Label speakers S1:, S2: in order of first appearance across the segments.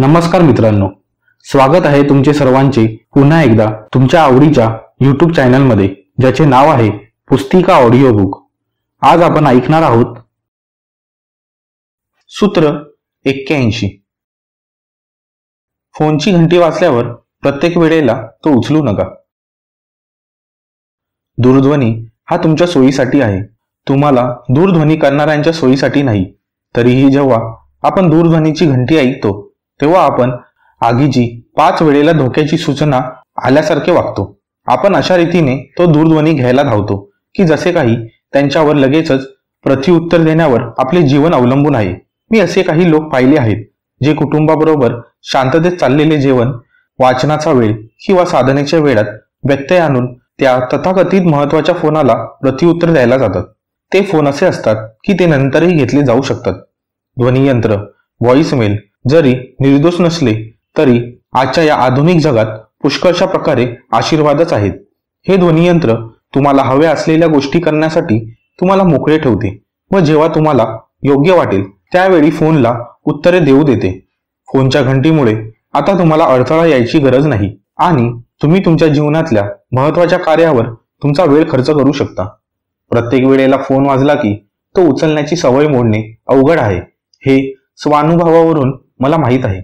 S1: नमस्कार मित्रांनो. स्वागत आहे तुमचे सर्वांचे पुन्हा एकदा तुमच्या आवडीच्या युट्यूब चॅनलमध्ये ज्याचे नाव आहे पुस्तिका ऑडिओ बुक आज आपण ऐकणार आहोत सूत्र एक्क्याऐंशी. फोनची घंटी वाचल्यावर प्रत्येक वेळेला तो उचलू नका. दूरध्वनी हा तुमच्या सोयीसाठी आहे. तुम्हाला दूरध्वनी करणाऱ्यांच्या सोयीसाठी नाही. तरीही जेव्हा आपण दूरध्वनीची घंटी ऐकतो तेव्हा आपण आगीची पाच वेळेला धोक्याची सूचना आल्यासारखे वागतो. आपण अशा रीतीने तो दूरध्वनी घ्यायला धावतो की जसे काही त्यांच्यावर लगेचच प्रतिउत्तर देण्यावर आपले जीवन अवलंबून आहे. मी असे काही लोक पाहिले आहेत जे कुटुंबाबरोबर शांततेत चाललेले जेवण वाचनाचा वेळ किंवा साधनेच्या वेळात व्यत्यय आणून त्या तथाकथित महत्त्वाच्या फोनाला प्रतिउत्तर द्यायला जातात. ते फोन असे असतात की ते नंतरही घेतले जाऊ शकतात. ध्वनियंत्र व्हॉइसमेल जरी निर्दोष नसले तरी आजच्या या आधुनिक जगात पुष्कळशा प्रकारे आशीर्वादच आहेत. हे ध्वनियंत्र तुम्हाला हव्या असलेल्या गोष्टी करण्यासाठी तुम्हाला मोकळे ठेवते व जेव्हा तुम्हाला योग्य वाटेल त्यावेळी फोनला उत्तरे देऊ देते. फोनच्या घंटीमुळे आता तुम्हाला अडथळा यायची गरज नाही आणि तुम्ही तुमच्या जीवनातल्या महत्त्वाच्या कार्यावर तुमचा वेळ खर्च करू शकता. प्रत्येक वेळेला फोन वाजला की तो उचलण्याची सवय मोडणे अवघड आहे. हे स्वानुभवावरून मला माहीत आहे.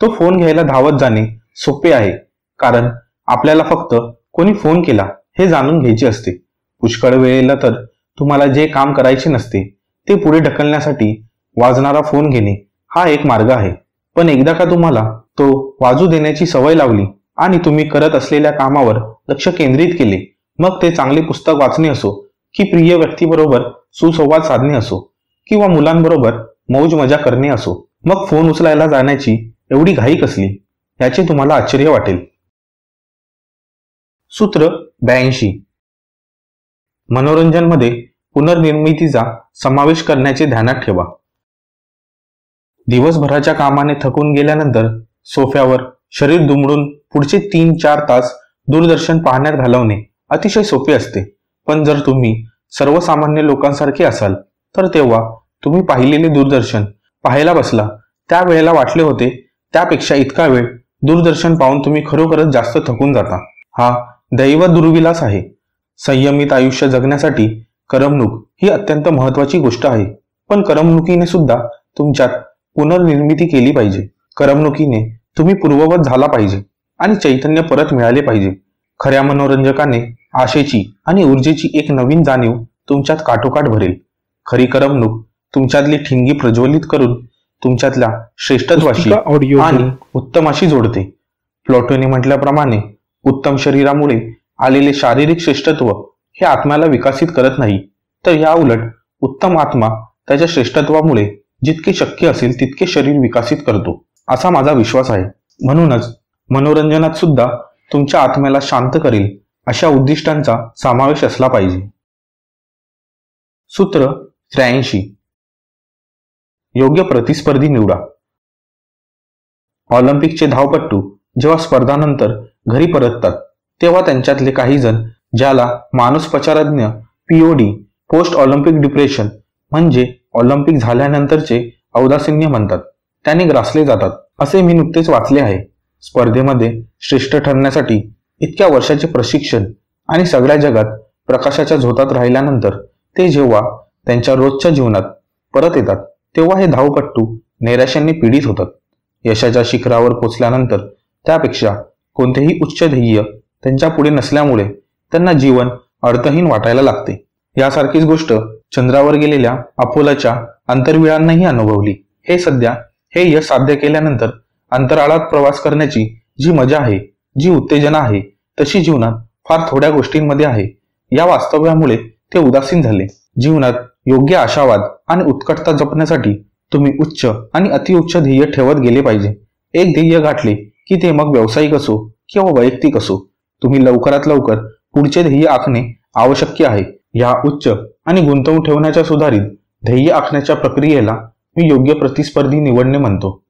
S1: तो फोन घ्यायला धावत जाणे सोपे आहे. कारण आपल्याला फक्त कोणी फोन केला हे जाणून घ्यायचे असते. पुष्कळ वेळेला तर तुम्हाला जे काम करायचे नसते ते पुढे ढकलण्यासाठी वाजणारा फोन घेणे हा एक मार्ग आहे. पण एकदा का तुम्हाला तो वाजू देण्याची सवय लावली आणि तुम्ही करत असलेल्या कामावर लक्ष केंद्रित केले मग ते चांगले पुस्तक वाचणे असो की प्रिय व्यक्तीबरोबर सुसंवाद साधणे असो किंवा मुलांबरोबर मौज मजा करणे असो मग फोन उचलायला जाण्याची एवढी घाई कसली? याचे तुम्हाला आश्चर्य वाटेल. सूत्र ब्याऐंशी. मनोरंजनमध्ये पुनर्निर्मितीचा समावेश करण्याचे ध्यानात ठेवा. दिवसभराच्या कामाने थकून गेल्यानंतर सोफ्यावर शरीर दुमडून पुढचे तीन चार तास दूरदर्शन पाहण्यात घालवणे अतिशय सोपे असते. पण जर तुम्ही सर्वसामान्य लोकांसारखे असाल तर तेव्हा तुम्ही पाहिलेले दूरदर्शन पाहायला बसला. त्या वेळेला वाटले होते त्यापेक्षा इतका वेळ दूरदर्शन पाहून तुम्ही खरोखरच जास्त थकून जाता. हा दैव दुर्विलास आहे. संयमित आयुष्य जगण्यासाठी करमणूक ही अत्यंत महत्वाची गोष्ट आहे. पण करमणुकीने सुद्धा तुमच्यात पुनर्निर्मिती केली पाहिजे. करमणुकीने तुम्ही पूर्ववत झाला पाहिजे आणि चैतन्य परत मिळाले पाहिजे. खऱ्या मनोरंजकाने आशेची आणि ऊर्जेची एक नवीन जाणीव तुमच्यात काठोकाठ भरेल. खरी करमणूक तुमच्यातली ठिंगी प्रज्वलित करून तुमच्यातल्या श्रेष्ठत्वाशी आणि उत्तमाशी जोडते. प्लॉटोने म्हटल्याप्रमाणे उत्तम शरीरामुळे आलेले शारीरिक श्रेष्ठत्व हे आत्म्याला विकसित करत नाही. तर या उलट उत्तम आत्मा त्याच्या श्रेष्ठत्वामुळे जितके शक्य असेल तितके शरीर विकसित करतो असा माझा विश्वास आहे. म्हणूनच मनोरंजनात सुद्धा तुमच्या आत्म्याला शांत करेल अशा उद्दिष्टांचा समावेश असला पाहिजे. सूत्र त्र्याऐंशी. योग्य प्रतिस्पर्धी निवडा. ऑलिम्पिकचे धावपट्टू जेव्हा स्पर्धानंतर घरी परततात तेव्हा त्यांच्यातले काही जण ज्याला मानसोपचारज्ञ पीओडी पोस्ट ऑलिम्पिक डिप्रेशन म्हणजे ऑलिम्पिक झाल्यानंतरचे औदासीन्य म्हणतात त्याने ग्रासले जातात असे मी नुकतेच वाचले आहे. स्पर्धेमध्ये श्रेष्ठ ठरण्यासाठी इतक्या वर्षाचे प्रशिक्षण आणि सगळ्या जगात प्रकाशाच्या झोतात राहिल्यानंतर ते जेव्हा त्यांच्या रोजच्या जीवनात परत येतात तेव्हा हे धावपट्टू नैराश्याने पीडित होतात. यशाच्या शिखरावर पोचल्यानंतर त्यापेक्षा कोणतेही उच्च ध्येय त्यांच्या पुढे नसल्यामुळे त्यांना जीवन अर्थहीन वाटायला लागते. यासारखीच गोष्ट चंद्रावर गेलेल्या अपोलाच्या अंतर्विळांनाही अनुभवली. हे सध्या हे यश साध्य केल्यानंतर अंतराळात प्रवास करण्याची जी मजा आहे जी उत्तेजना आहे तशी जीवनात फार थोड्या गोष्टींमध्ये आहे. या वास्तव्यामुळे ते उदासीन झाले. जीवनात योग्य आशावाद आणि उत्कटता जपण्यासाठी तुम्ही उच्च आणि अतिउच्च ध्येय ठेवत गेले पाहिजे. एक ध्येय गाठले की ते मग व्यावसायिक असो किंवा वैयक्तिक असो. तुम्ही लवकरात लवकर पुढचे ध्येय आखणे आवश्यक आहे. या उच्च आणि गुंतवून ठेवण्याच्या सुधारित ध्येय आखण्याच्या प्रक्रियेला मी योग्य प्रतिस्पर्धी निवडणे म्हणतो.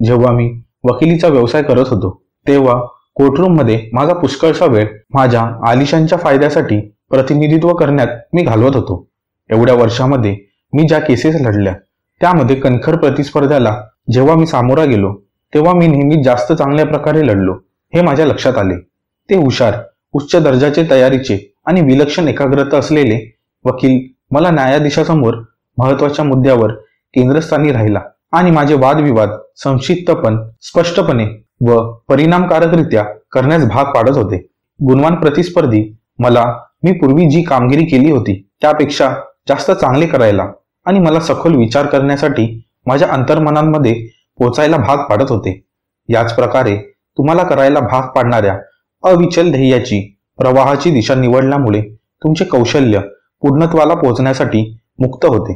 S1: जेव्हा मी वकिलीचा व्यवसाय करत होतो तेव्हा कोर्टरूममध्ये माझा पुष्कळसा वेळ माझ्या आलिशांच्या फायद्यासाठी प्रतिनिधित्व करण्यात मी घालवत होतो. एवढ्या वर्षामध्ये मी ज्या केसेस लढल्या त्यामध्ये कणखर प्रतिस्पर्ध्याला जेव्हा मी सामोरा गेलो तेव्हा मी नेहमी जास्त चांगल्या प्रकारे लढलो हे माझ्या लक्षात आले. ते हुशार उच्च दर्जाचे तयारीचे आणि विलक्षण एकाग्रता असलेले वकील मला न्यायाधीशासमोर महत्त्वाच्या मुद्द्यावर केंद्रस्थानी राहिला आणि माझे वादविवाद संक्षिप्तपण स्पष्टपणे व परिणामकारकरित्या करण्यास भाग पाडत होते. गुणवान प्रतिस्पर्धी मला मी पूर्वी जी कामगिरी केली होती त्यापेक्षा जास्त चांगले करायला आणि मला सखोल विचार करण्यासाठी माझ्या अंतर्मनांमध्ये पोचायला भाग पाडत होते. याच प्रकारे तुम्हाला करायला भाग पाडणाऱ्या अविचल ध्येयाची प्रवाहाची दिशा निवडल्यामुळे तुमचे कौशल्य पूर्णत्वाला पोहोचण्यासाठी मुक्त होते.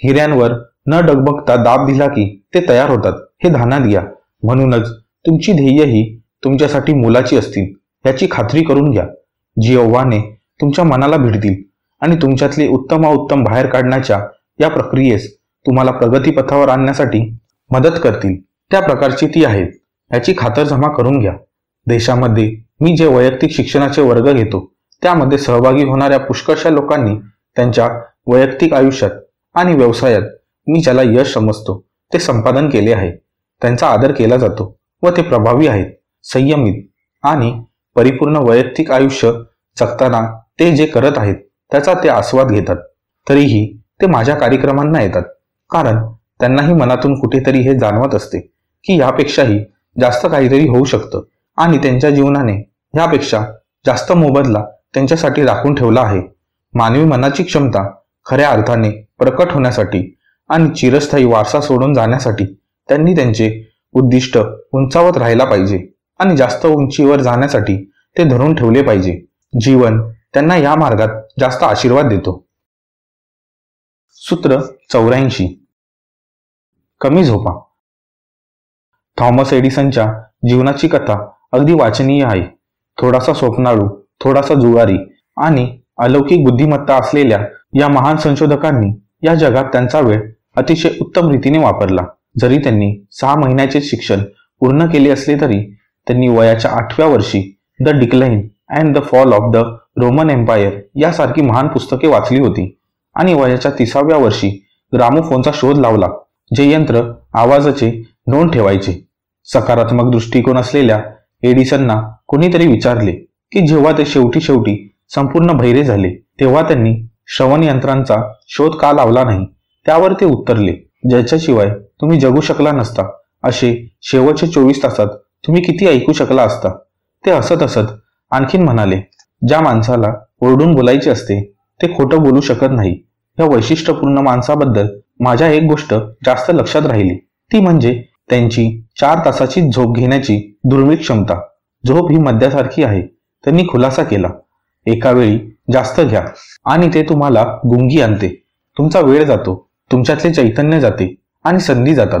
S1: हिऱ्यांवर न डगबगता दाब दिला की ते तयार होतात. हे ध्यानात घ्या. म्हणूनच तुमची ध्येय ही तुमच्यासाठी मुलाची असतील याची खात्री करून घ्या. जी आव्हाने तुमच्या मनाला भिडतील आणि तुमच्यातले उत्तमाउत्तम बाहेर काढण्याच्या या प्रक्रियेस तुम्हाला प्रगतीपथावर आणण्यासाठी मदत करतील. त्या प्रकारची ती आहेत. याची खातरजमा करून घ्या. देशामध्ये मी जे वैयक्तिक शिक्षणाचे वर्ग घेतो त्यामध्ये सहभागी होणाऱ्या पुष्कळशा लोकांनी त्यांच्या वैयक्तिक आयुष्यात आणि व्यवसायात मी ज्याला यश समजतो ते संपादन केले आहे. त्यांचा आदर केला जातो व ते प्रभावी आहेत संयमित आणि परिपूर्ण वैयक्तिक आयुष्य जगताना ते जे करत आहेत त्याचा ते आस्वाद घेतात. तरीही ते माझ्या कार्यक्रमांना येतात. कारण त्यांनाही मनातून कुठेतरी हे जाणवत असते की यापेक्षाही जास्त काहीतरी होऊ शकतं आणि त्यांच्या जीवनाने यापेक्षा जास्त मोबदला त्यांच्यासाठी राखून ठेवला आहे. मानवी मनाची क्षमता खऱ्या अर्थाने प्रकट होण्यासाठी आणि चिरस्थायी वारसा सोडून जाण्यासाठी त्यांनी त्यांचे उद्दिष्ट उंचावत राहायला पाहिजे आणि जास्त उंचीवर जाण्यासाठी ते धरून ठेवले पाहिजे. जीवन त्यांना या मार्गात जास्त आशीर्वाद देतो. सूत्र चौऱ्याऐंशी. कमी झोपा. थॉमस एडिसनच्या जीवनाची कथा अगदी वाचनीय आहे. थोडासा स्वप्नाळू थोडासा जुगारी आणि अलौकिक बुद्धिमत्ता असलेल्या या महान संशोधकांनी या जगात त्यांचा वेळ अतिशय उत्तम रीतीने वापरला. जरी त्यांनी सहा महिन्याचे शिक्षण पूर्ण केले असले तरी त्यांनी वयाच्या आठव्या वर्षी the decline and the fall of the Roman empire यासारखी महान पुस्तके वाचली होती. आणि वयाच्या तिसाव्या वर्षी ग्रामोफोनचा शोध लावला जे यंत्र आवाजाचे नोंद ठेवायचे. सकारात्मक दृष्टिकोन असलेल्या एडिसनना कोणीतरी विचारले की जेव्हा ते शेवटी शेवटी संपूर्ण भैरे झाले तेव्हा त्यांनी श्रवण यंत्रांचा शोध का लावला नाही? त्यावर ते उत्तरले ज्याच्याशिवाय तुम्ही जगू शकला नसता. असे शेवटचे चोवीस तासात तुम्ही किती ऐकू शकला असता? ते हसत हसत आणखीन म्हणाले ज्या माणसाला ओरडून बोलायचे असते ते खोटं बोलू शकत नाही. या वैशिष्ट्यपूर्ण माणसाबद्दल माझ्या एक गोष्ट जास्त लक्षात राहिली. ती म्हणजे त्यांची चार तासाची झोप घेण्याची दुर्मिळ क्षमता. झोप ही मद्यासारखी आहे. त्यांनी खुलासा केला. एका वेळी जास्त घ्या. आणि ते तुम्हाला गुंगी आणते. तुमचा वेळ जातो. तुमच्यातले चैतन्य जाते आणि संधी जातात.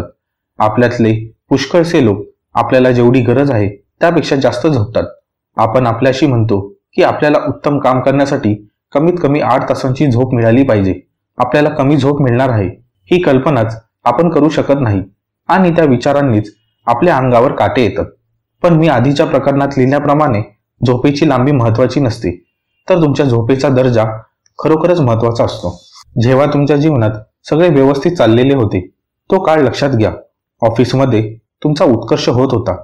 S1: आपल्यातले पुष्कळसे लोक आपल्याला जेवढी गरज आहे त्यापेक्षा जास्त झोपतात. आपण आपल्याशी म्हणतो की आपल्याला उत्तम काम करण्यासाठी कमीत कमी आठ तासांची झोप मिळाली पाहिजे. आपल्याला कमी झोप मिळणार आहे. ही कल्पनाच आपण करू शकत नाही. आणि त्या विचारांनीच आपल्या अंगावर काटे येतात. पण मी आधीच्या प्रकरणात लिहिल्याप्रमाणे झोपेची लांबी महत्वाची नसते. तर तुमच्या झोपेचा दर्जा खरोखरच महत्त्वाचा असतो. जेव्हा तुमच्या जीवनात सगळे व्यवस्थित चाललेले होते तो काळ लक्षात घ्या. ऑफिसमध्ये तुमचा उत्कर्ष होत होता.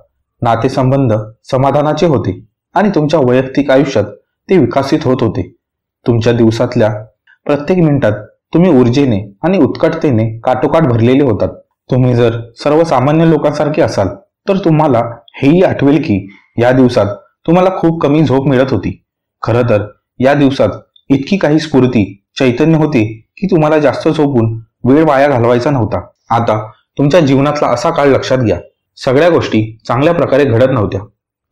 S1: नातेसंबंध समाधानाचे होते. आणि तुमच्या वैयक्तिक आयुष्यात ते विकसित होत होते. तुमच्या दिवसातल्या प्रत्येक मिनिटात तुम्ही ऊर्जेने आणि उत्कटतेने काटोकाट भरलेले होतात. तुम्ही जर सर्वसामान्य लोकांसारखे असाल तर तुम्हाला हेही आठवेल की या दिवसात तुम्हाला खूप कमी झोप मिळत होती. खरं तर या दिवसात इतकी काही स्फूर्ती चैतन्य होती की तुम्हाला जास्त झोपून वेळ वाया घालवायचा नव्हता. आता तुमच्या जीवनातला असा काळ लक्षात घ्या. सगळ्या गोष्टी चांगल्या प्रकारे घडत नव्हत्या.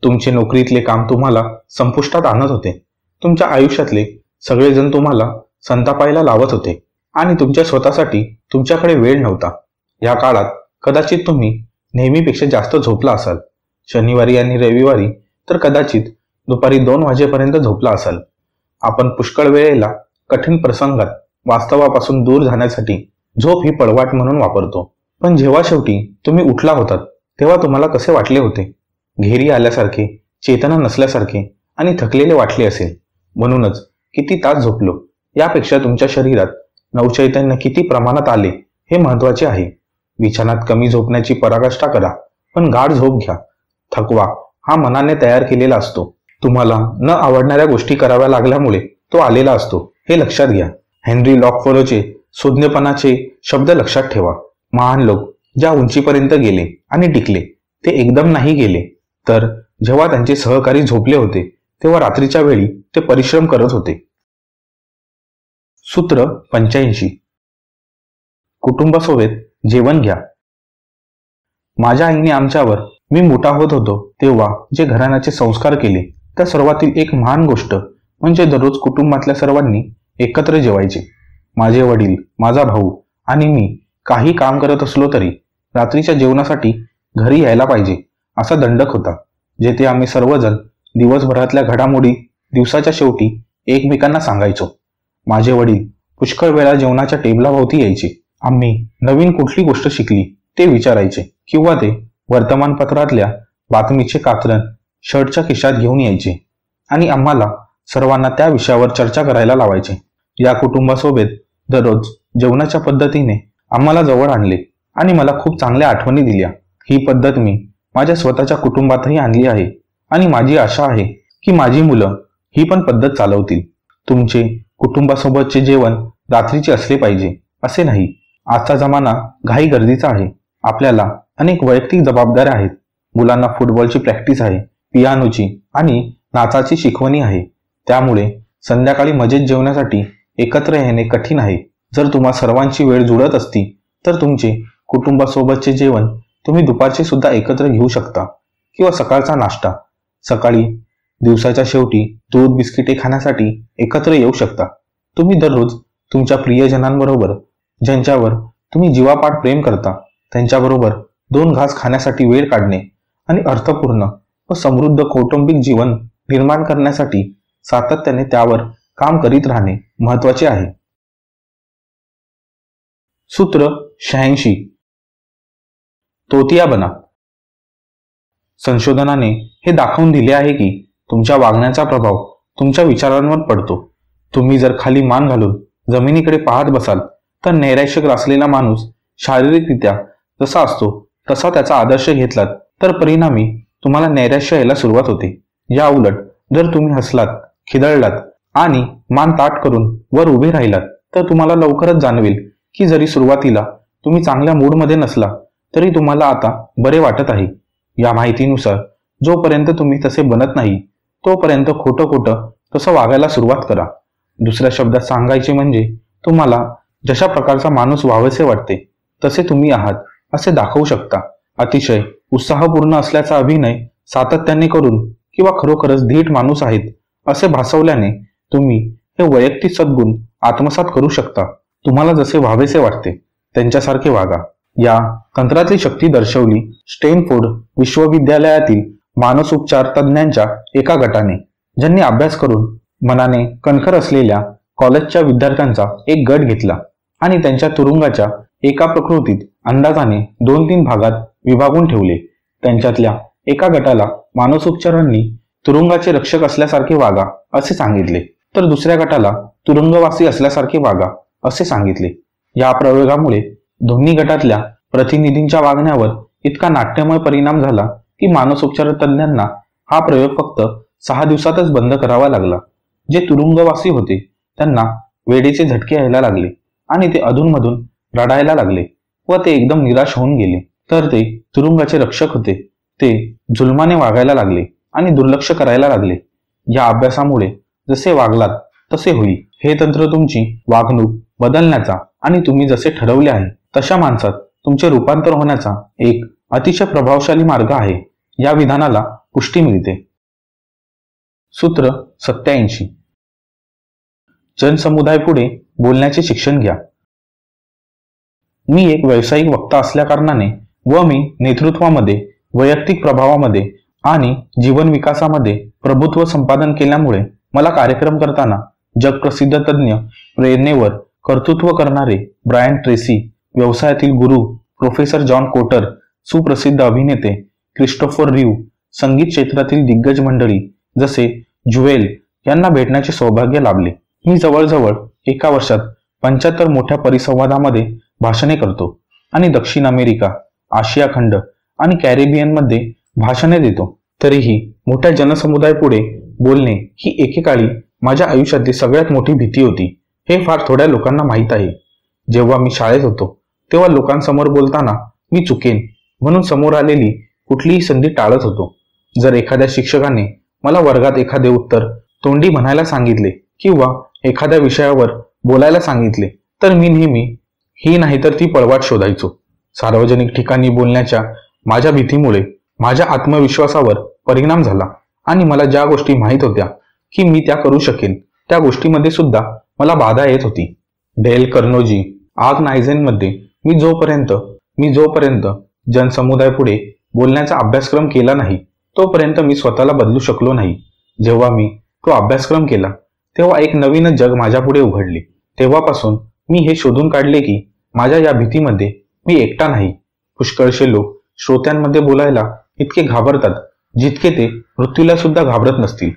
S1: तुमचे नोकरीतले काम तुम्हाला संपुष्टात आणत होते. तुमच्या आयुष्यातले सगळेजण तुम्हाला संतापायला लावत होते आणि तुमच्या स्वतःसाठी तुमच्याकडे वेळ नव्हता. या काळात कदाचित तुम्ही नेहमीपेक्षा जास्त झोपला असाल. शनिवारी आणि रविवारी तर कदाचित दुपारी दोन वाजेपर्यंत झोपला असाल. आपण पुष्कळ वेळेला कठीण प्रसंगात वास्तवापासून दूर जाण्यासाठी झोप ही पळवाट म्हणून वापरतो. पण जेव्हा शेवटी तुम्ही उठला होतात तेव्हा तुम्हाला कसे वाटले होते? घेरी आल्यासारखे चेतना नसल्यासारखे आणि थकलेले वाटले असेल. म्हणूनच किती तास झोपलो? यापेक्षा तुमच्या शरीरात नवचैतन्य किती प्रमाणात आले हे महत्त्वाचे आहे. विछानात कमी झोपण्याची पराकाष्ठा करा पण गाढ झोप घ्या. थकवा हा मनाने तयार केलेला असतो. तुम्हाला न आवडणाऱ्या गोष्टी कराव्या लागल्यामुळे तो आलेला असतो हे लक्षात घ्या. हेनरी लॉकफोलोचे सुज्ञपणाचे शब्द लक्षात ठेवा. महान लोक ज्या उंचीपर्यंत गेले आणि टिकले ते एकदम नाही गेले. तर जेव्हा त्यांचे सहकारी झोपले होते तेव्हा रात्रीच्या वेळी ते परिश्रम करत होते. सूत्र पंच्याऐंशी. कुटुंबासोबत जेवण घ्या. माझ्या आईने आमच्यावर मी मोठा होत होतो तेव्हा जे घराण्याचे संस्कार केले त्या सर्वातील एक महान गोष्ट म्हणजे दररोज कुटुंबातल्या सर्वांनी एकत्र जेवायचे. माझे वडील माझा भाऊ आणि मी काही काम करत असलो तरी रात्रीच्या जेवणासाठी घरी यायला पाहिजे. असा दंडक होता जेथे आम्ही सर्वजण दिवसभरातल्या घडामोडी दिवसाच्या शेवटी एकमेकांना सांगायचो. माझे वडील पुष्कळ वेळा जेवणाच्या टेबलाभोवती यायचे. आम्ही नवीन कुठली गोष्ट शिकली ते विचारायचे किंवा ते वर्तमानपत्रातल्या बातमीचे कात्रण शर्टच्या खिशात घेऊन यायचे आणि आम्हाला सर्वांना त्या विषयावर चर्चा करायला लावायचे. या कुटुंबासोबत दररोज जेवणाच्या पद्धतीने आम्हाला जवळ आणले आणि मला खूप चांगल्या आठवणी दिल्या. ही पद्धत मी माझ्या स्वतःच्या कुटुंबातही आणली आहे. आणि माझी आशा आहे की माझी मुलं ही पण पद्धत चालवतील. तुमचे कुटुंबासोबतचे जेवण रात्रीचे असले पाहिजे असे नाही. आजचा जमाना घाई गर्दीचा आहे. आपल्याला अनेक वैयक्तिक जबाबदाऱ्या आहेत. मुलांना फुटबॉलची प्रॅक्टिस आहे पियानोची आणि नाचाची शिकवणी आहे. त्यामुळे संध्याकाळी मजेत जेवण्यासाठी एकत्र येणे कठीण आहे. जर तुम्हा सर्वांची वेळ जुळत असती तर तुमचे कुटुंबासोबतचे जेवण तुम्ही दुपारचे सुद्धा एकत्र घेऊ शकता किंवा सकाळचा नाश्ता. सकाळी दिवसाच्या शेवटी दूध बिस्किटे खाण्यासाठी एकत्र येऊ शकता. तुम्ही दररोज तुमच्या प्रियजनांबरोबर ज्यांच्यावर तुम्ही जीवापाठ प्रेम करता त्यांच्याबरोबर दोन घास खाण्यासाठी वेळ काढणे आणि अर्थपूर्ण व समृद्ध कौटुंबिक जीवन निर्माण करण्यासाठी सातत्याने त्यावर काम करीत राहणे महत्त्वाचे आहे. सूत्र शहाऐंशी. तोतिया बना. संशोधनाने हे दाखवून दिले आहे की तुमच्या वागण्याचा प्रभाव तुमच्या विचारांवर पडतो. तुम्ही जर खाली मान घालून जमिनीकडे पाहत बसाल तर नैराश्य ग्रासलेला माणूस शारीरिकरित्या जसा असतो तसा त्याचा आदर्श घेतलात तर परिणामी तुम्हाला नैराश्य यायला सुरुवात होते. या उलट जर तुम्ही हसलात खिदळलात आणि मान ताट करून वर उभे राहिलात तर तुम्हाला लवकरच जाणवेल की जरी सुरुवातीला तुम्ही चांगल्या मूडमध्ये नसला तरी तुम्हाला आता बरे वाटत आहे. या माहितीनुसार जोपर्यंत तुम्ही तसे बनत नाही तोपर्यंत खोटं खोटं तसं वागायला सुरुवात करा. दुसऱ्या शब्दात सांगायचे म्हणजे तुम्हाला जशा प्रकारचा माणूस व्हावेसे वाटते तसे तुम्ही आहात असे दाखवू शकता. अतिशय उत्साहपूर्ण असल्याचा अभिनय सातत्याने करून किंवा खरोखरच धीट माणूस आहेत असे भासवल्याने तुम्ही हे वैयक्तिक सद्गुण आत्मसात करू शकता. तुम्हाला जसे व्हावेसे वाटते त्यांच्यासारखे वागा. या तंत्रातली शक्ती दर्शवली स्टेनफोर्ड विश्वविद्यालयातील मानसोपचार तज्ज्ञांच्या एका गटाने ज्यांनी अभ्यास करून मनाने कणखर असलेल्या कॉलेजच्या विद्यार्थ्यांचा एक गट घेतला आणि त्यांच्या तुरुंगाच्या एका प्रकृतीत अंदाजाने दोन तीन भागात विभागून ठेवले. त्यांच्यातल्या एका गटाला मानसोपचारांनी तुरुंगाचे रक्षक असल्यासारखे वागा असे सांगितले तर दुसऱ्या गटाला तुरुंगवासी असल्यासारखे वागा असे सांगितले. या प्रयोगामुळे दोन्ही गटातल्या प्रतिनिधींच्या वागण्यावर इतका नाट्यमय परिणाम झाला की मानसोपचार तज्ज्ञांना हा प्रयोग फक्त सहा दिवसातच बंद करावा लागला. जे तुरुंगवासी होते त्यांना वेडेचे झटके यायला लागले आणि ते अधूनमधून रडायला लागले व ते एकदम निराश होऊन गेले. तर ते तुरुंगाचे रक्षक होते. ते जुलमाने वागायला लागले आणि दुर्लक्ष करायला लागले. या अभ्यासामुळे जसे वागलात तसे होईल. हे तंत्र तुमची वागणूक बदलण्याचा आणि तुम्ही जसे ठरवले आहे तशा माणसात तुमचे रूपांतर होण्याचा एक अतिशय प्रभावशाली मार्ग आहे. या विधानाला पुष्टी मिळते. सूत्र सत्याऐंशी. जनसमुदाय पुढे बोलण्याचे शिक्षण घ्या. मी एक व्यावसायिक वक्ता असल्याकारणाने व मी नेतृत्वामध्ये वैयक्तिक प्रभावामध्ये आणि जीवन विकासामध्ये प्रभुत्व संपादन केल्यामुळे मला कार्यक्रम करताना जगप्रसिद्ध तज्ज्ञ प्रेरणेवर कर्तृत्व करणारे ब्रायन ट्रेसी व्यवसायातील गुरु प्रोफेसर जॉन कोटर सुप्रसिद्ध अभिनेते क्रिस्टोफर रिव संगीत क्षेत्रातील दिग्गज मंडळी जसे ज्युएल यांना भेटण्याचे सौभाग्य लाभले. मी जवळजवळ एका वर्षात पंच्याहत्तर मोठ्या परिसंवादामध्ये भाषणे करतो आणि दक्षिण अमेरिका आशिया खंड आणि कॅरेबियनमध्ये भाषणे देतो. तरीही मोठ्या जनसमुदायापुढे बोलणे ही एकेकाळी माझ्या आयुष्यातली सगळ्यात मोठी भीती होती. हे फार थोड्या लोकांना माहीत आहे. जेव्हा मी शाळेत होतो तेव्हा लोकांसमोर बोलताना मी चुकेन म्हणून समोर आलेली कुठलीही संधी टाळत होतो. जर एखाद्या शिक्षकाने मला वर्गात एखादे उत्तर तोंडी म्हणायला सांगितले किंवा एखाद्या विषयावर बोलायला सांगितले तर मी नेहमी ही नाही तर ती पळवाट शोधायचो. सार्वजनिक ठिकाणी बोलण्याच्या माझ्या भीतीमुळे माझ्या आत्मविश्वासावर परिणाम झाला आणि मला ज्या गोष्टी माहीत होत्या की मी त्या करू शकेन त्या गोष्टीमध्ये सुद्धा मला बाधा येत होती. डेल कर्नोजी आग नायझेनमध्ये मी जोपर्यंत मी जोपर्यंत जनसमुदायापुढे बोलण्याचा अभ्यासक्रम केला नाही तोपर्यंत मी स्वतःला बदलू शकलो नाही. जेव्हा मी तो अभ्यासक्रम केला तेव्हा एक नवीन जग माझ्यापुढे उघडले. तेव्हापासून मी हे शोधून काढले की माझ्या या भीतीमध्ये मी एकटा नाही. पुष्कळशे लोक श्रोत्यांमध्ये बोलायला इतके घाबरतात जितके ते मृत्यूला सुद्धा घाबरत नसतील.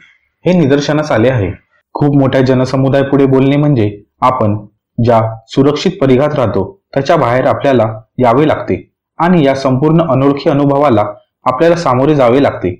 S1: हे निदर्शनास आले आहे. खूप मोठ्या जनसमुदाय पुढे बोलणे म्हणजे आपण ज्या सुरक्षित परिघात राहतो त्याच्या बाहेर आपल्याला यावे लागते आणि या संपूर्ण अनोळखी अनुभवाला आपल्याला सामोरे जावे लागते.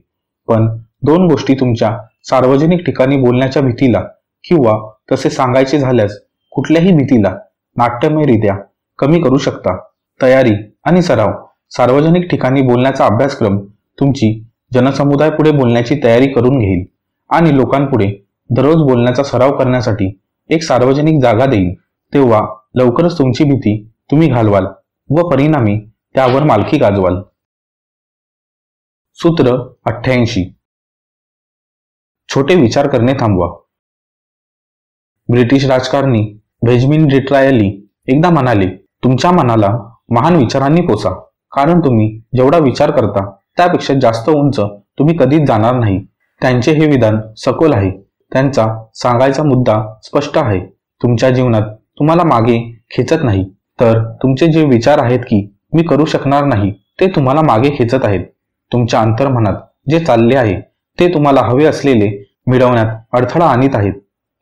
S1: पण दोन गोष्टी तुमच्या सार्वजनिक ठिकाणी बोलण्याच्या भीतीला किंवा तसे सांगायचे झाल्यास कुठल्याही भीतीला नाट्यमयरित्या कमी करू शकता. तयारी आणि सराव सार्वजनिक ठिकाणी बोलण्याचा अभ्यासक्रम तुमची जनसमुदाय पुढे बोलण्याची तयारी करून घेईल आणि लोकांपुढे दररोज बोलण्याचा सराव करण्यासाठी एक सार्वजनिक जागा देईल. तेव्हा लवकरच तुमची भीती तुम्ही घालवाल व परिणामी त्यावर मालकी गाजवाल. सूत्र अठ्ठ्याऐंशी. छोटे विचार करणे थांबवा. ब्रिटिश राजकारणी बेजमिन डिट्रायली एकदा म्हणाले तुमच्या मनाला महान विचारांनी पोचा कारण तुम्ही जेवढा विचार करता त्यापेक्षा जास्त उंच तुम्ही कधीच जाणार नाही. त्यांचे हे विधान सखोल आहे. त्यांचा सांगायचा मुद्दा स्पष्ट आहे. तुमच्या जीवनात तुम्हाला मागे खेचत नाही. तर तुमचे जे विचार आहेत की मी करू शकणार नाही ते तुम्हाला मागे खेचत आहेत. तुमच्या अंतर्मनात जे चालले आहे ते तुम्हाला हवे असलेले मिळवण्यात अडथळा आणीत आहेत.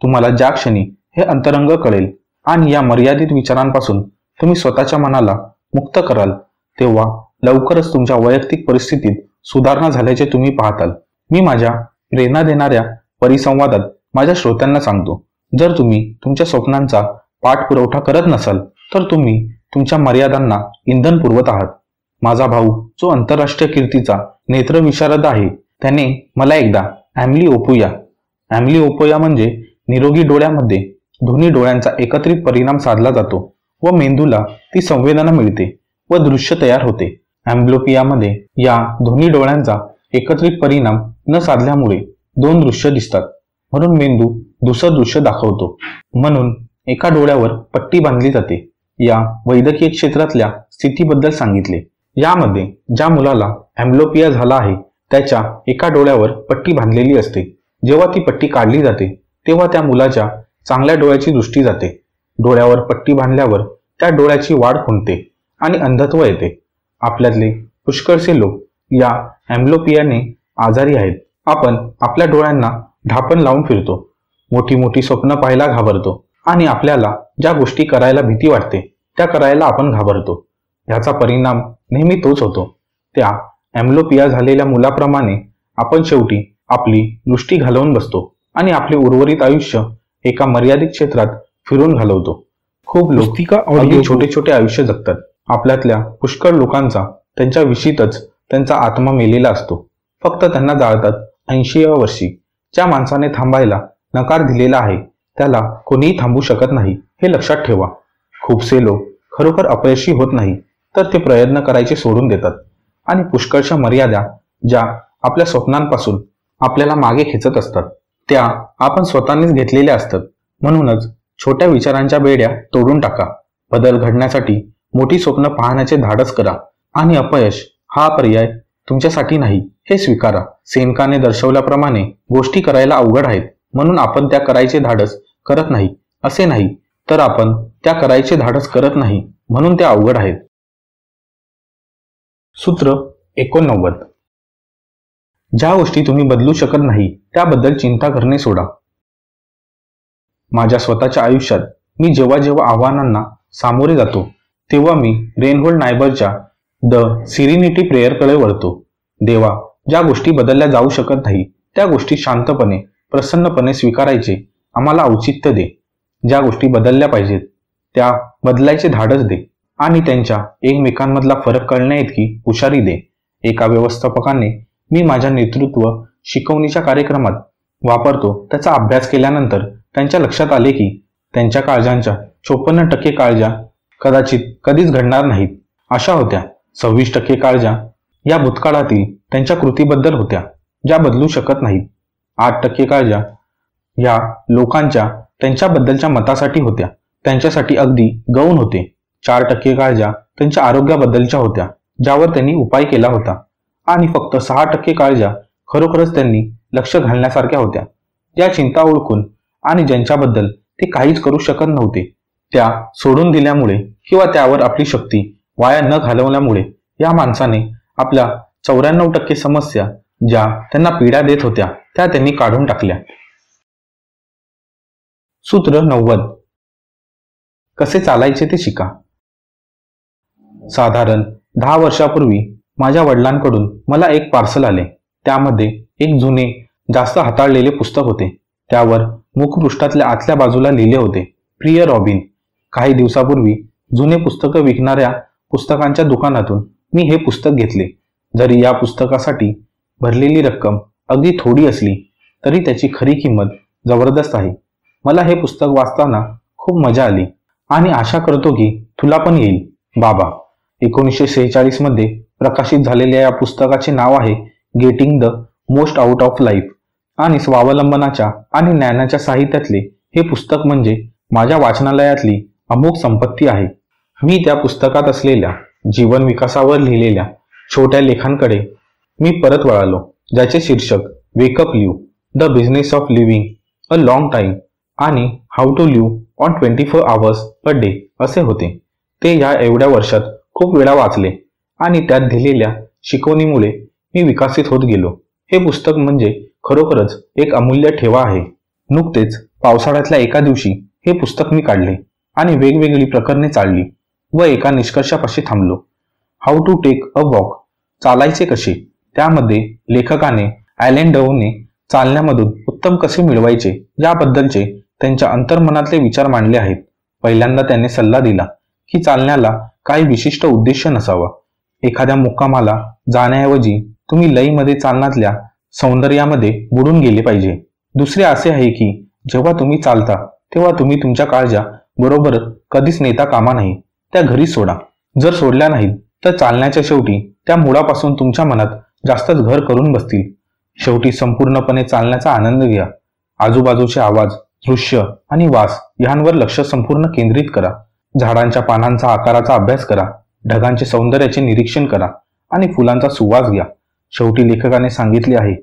S1: तुम्हाला ज्या क्षणी हे अंतरंग कळेल आणि या मर्यादित विचारांपासून तुम्ही स्वतःच्या मनाला मुक्त कराल तेव्हा लवकरच तुमच्या वैयक्तिक परिस्थितीत सुधारणा झाल्याचे तुम्ही पाहताल. मी माझ्या प्रेरणा देणाऱ्या परिसंवादात माझ्या श्रोत्यांना सांगतो जर तुम्ही तुमच्या स्वप्नांचा पाठपुरवठा करत नसाल तर तुम्ही तुमच्या मर्यादांना इंधन पुरवत आहात. माझा भाऊ जो आंतरराष्ट्रीय कीर्तीचा नेत्रविशारद आहे त्याने मला एकदा ॲम्ली ओपोया. ॲम्ली ओपोया म्हणजे निरोगी डोळ्यामध्ये दोन्ही डोळ्यांचा एकत्रित परिणाम साधला जातो व मेंदूला ती संवेदना मिळते व दृश्य तयार होते. अँब्लोपियामध्ये या दोन्ही डोळ्यांचा एकत्रित परिणाम न साधल्यामुळे दोन दृश्य दिसतात. म्हणून मेंदू दुसरं दृश्य दाखवतो. म्हणून एका डोळ्यावर पट्टी बांधली जाते. या वैद्यकीय क्षेत्रातल्या स्थितीबद्दल सांगितले. यामध्ये ज्या मुलाला अँब्लोपिया झाला आहे त्याच्या एका डोळ्यावर पट्टी बांधलेली असते. जेव्हा ती पट्टी काढली जाते तेव्हा त्या मुलाच्या चांगल्या डोळ्याची दृष्टी जाते. डोळ्यावर पट्टी बांधल्यावर त्या डोळ्याची वाढ खुंटते आणि अंधत्व येते. आपल्यातले पुष्कळसे लोक या अँब्लोपियाने आजारी आहेत. आपण आपल्या डोळ्यांना ढापण लावून फिरतो. मोठी मोठी स्वप्न पाहायला घाबरतो. आणि आपल्याला ज्या गोष्टी करायला भीती वाटते त्या करायला आपण घाबरतो. याचा परिणाम नेहमी तोच होतो. त्या अँब्लोपिया झालेल्या मुलाप्रमाणे आपण शेवटी आपली दृष्टी घालवून बसतो आणि आपले उर्वरित आयुष्य एका मर्यादित क्षेत्रात फिरून घालवतो. खूप लोक अगदी छोटे छोटे आयुष्य जगतात. आपल्यातल्या पुष्कळ लोकांचा त्यांच्या विशीतच त्यांचा आत्मा मेलेला असतो. फक्त त्यांना जाळतात ऐंशी वर्षी. ज्या माणसाने थांबायला नकार दिलेला आहे त्याला कोणीही थांबू शकत नाही. हे लक्षात ठेवा. खूपसे लोक खरोखर अपयशी होत नाही तर ते प्रयत्न करायचे सोडून देतात. आणि पुष्कळशा मर्यादा ज्या आपल्या स्वप्नांपासून आपल्याला मागे खेचत असतात त्या आपण स्वतःनेच घेतलेल्या असतात. म्हणूनच छोट्या विचारांच्या बेड्या तोडून टाका. बदल घडण्यासाठी मोठी स्वप्न पाहण्याचे धाडस करा आणि अपयश हा पर्याय तुमच्यासाठी नाही हे स्वीकारा. सेनकाने दर्शवल्याप्रमाणे गोष्टी करायला अवघड आहेत. म्हणून आपण त्या करायचे धाडस करत नाही. असे नाही तर आपण त्या करायचे धाडस करत नाही म्हणून त्या अवघड आहेत सूत्र एकोणनव्वद. ज्या गोष्टी तुम्ही बदलू शकत नाही त्याबद्दल चिंता करणे सोडा. माझ्या स्वतःच्या आयुष्यात मी जेव्हा जेव्हा आव्हानांना सामोरे जातो तेव्हा मी रेनहोल्ड नायबरच्या द सिरिनिटी प्रेयरकडे वळतो. देवा ज्या गोष्टी बदलल्या जाऊ शकत नाही त्या गोष्टी शांतपणे प्रसन्नपणे स्वीकारायचे. आम्हाला औचित्य दे. ज्या गोष्टी बदलल्या पाहिजेत त्या बदलायचे धाडस दे. आणि त्यांच्या एकमेकांमधला फरक कळण्याइतकी हुशारी दे. एका व्यवस्थापकाने मी माझ्या नेतृत्व शिकवणीच्या कार्यक्रमात वापरतो त्याचा अभ्यास केल्यानंतर त्यांच्या लक्षात आले की त्यांच्या काळजांच्या चोपन्न टक्के काळजा कदाचित कधीच घडणार नाहीत. अशा होत्या. सव्वीस टक्के काळजा या भूतकाळातील त्यांच्या कृतीबद्दल होत्या ज्या बदलू शकत नाहीत. आठ टक्के काळजा या लोकांच्या त्यांच्याबद्दलच्या मतासाठी होत्या. त्यांच्यासाठी अगदी गौण होते. चार टक्के काळजा त्यांच्या आरोग्याबद्दलच्या होत्या ज्यावर त्यांनी उपाय केला होता. आणि फक्त सहा टक्के काळजा खरोखरच त्यांनी लक्ष घालण्यासारख्या होत्या. या चिंता ओळखून आणि ज्यांच्याबद्दल ते काहीच करू शकत नव्हते त्या सोडून दिल्यामुळे किंवा त्यावर आपली शक्ती वाया न घालवल्यामुळे या माणसाने आपल्या चौऱ्याण्णव टक्के समस्या ज्या त्यांना पीडा देत होत्या त्या त्यांनी काढून टाकल्या. सूत्र नव्वद. कसे चालायचे ते शिका. साधारण दहा वर्षापूर्वी माझ्या वडिलांकडून मला एक पार्सल आले. त्यामध्ये एक जुने जास्त हाताळलेले पुस्तक होते. त्यावर मुखपृष्ठातल्या आतल्या बाजूला लिहिले होते प्रिय रॉबिन काही दिवसापूर्वी जुने पुस्तकं विकणाऱ्या पुस्तकांच्या दुकानातून मी हे पुस्तक घेतले. जरी या पुस्तकासाठी भरलेली रक्कम अगदी थोडी असली तरी त्याची खरी किंमत जबरदस्त आहे. मला हे पुस्तक वाचताना खूप मजा आली आणि आशा करतो की तुला पण येईल. बाबा एकोणीसशे सेहेचाळीसमध्ये प्रकाशित झालेल्या या पुस्तकाचे नाव आहे getting the most out of life आणि स्वावलंबनाच्या आणि ज्ञानाच्या साहित्यातले हे पुस्तक म्हणजे माझ्या वाचनालयातली अमुक संपत्ती आहे. मी त्या पुस्तकात असलेल्या जीवन विकासावर लिहिलेल्या छोट्या लेखांकडे मी परत वळालो. ज्याचे शीर्षक wake up live the business of living a long time आणि how to live on twenty four hours a day असे होते. ते या एवढ्या वर्षात खूप वेळा वाचले आणि त्यात दिलेल्या शिकवणीमुळे मी विकसित होत गेलो. हे पुस्तक म्हणजे खरोखरच एक अमूल्य ठेवा आहे. नुकतेच पावसाळ्यातल्या एका दिवशी हे पुस्तक मी काढले आणि वेगवेगळी प्रकरणे चालली व एका निष्कर्षापाशी थांबलो. How to take a walk चालायचे कसे? त्यामध्ये लेखकाने ॲलेन डवने चालण्यामधून उत्तम कसे मिळवायचे याबद्दलचे त्यांच्या अंतर्मनातले विचार मांडले आहेत. पहिल्यांदा त्याने सल्ला दिला की चालण्याला काही विशिष्ट उद्देश नसावा. एखाद्या मुक्कामाला जाण्याऐवजी तुम्ही लईमध्ये चालण्यातल्या सौंदर्यामध्ये बुडून गेले पाहिजे. दुसरे असे आहे की जेव्हा तुम्ही चालता तेव्हा तुम्ही तुमच्या काळजा बरोबर कधीच नेता कामा नाही त्या घरी सोडा. जर सोडल्या नाहीत तर चालण्याच्या शेवटी त्या मुळापासून तुमच्या मनात जास्तच घर करून बसतील. शेवटी संपूर्णपणे चालण्याचा आनंद घ्या. आजूबाजूचे आवाज दृश्य आणि वास यांवर लक्ष संपूर्ण केंद्रित करा. झाडांच्या पानांचा आकाराचा अभ्यास करा. ढगांचे सौंदर्याचे निरीक्षण करा आणि फुलांचा सुवास घ्या. शेवटी लेखकाने सांगितले आहे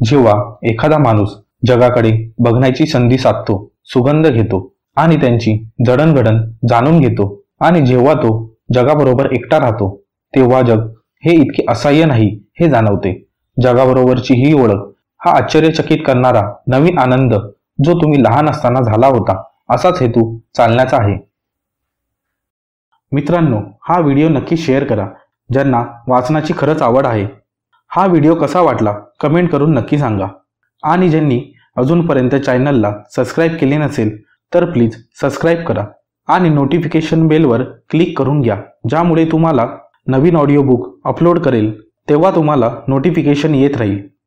S1: जेव्हा एखादा माणूस जगाकडे बघण्याची संधी साधतो सुगंध घेतो आणि त्यांची जडणघडण जाणून घेतो आणि जेव्हा तो जगाबरोबर एकटा राहतो तेव्हा जग हे इतके असह्य नाही हे जाणवते. जगाबरोबरची ही ओळख. हा आश्चर्यचकित करणारा नवीन आनंद जो तुम्ही लहान असताना झाला होता असाच हेतू चालण्याचा आहे. मित्रांनो हा व्हिडिओ नक्की शेअर करा ज्यांना वाचनाची खरंच आवड आहे. हा व्हिडिओ कसा वाटला कमेंट करून नक्की सांगा. आणि ज्यांनी अजूनपर्यंत चॅनलला सबस्क्राईब केले नसेल तर प्लीज सबस्क्राईब करा. आणि नोटिफिकेशन बेलवर क्लिक करून घ्या ज्यामुळे तुम्हाला नवीन ऑडिओ बुक अपलोड करेल. तेव्हा तुम्हाला नोटिफिकेशन येत राहील.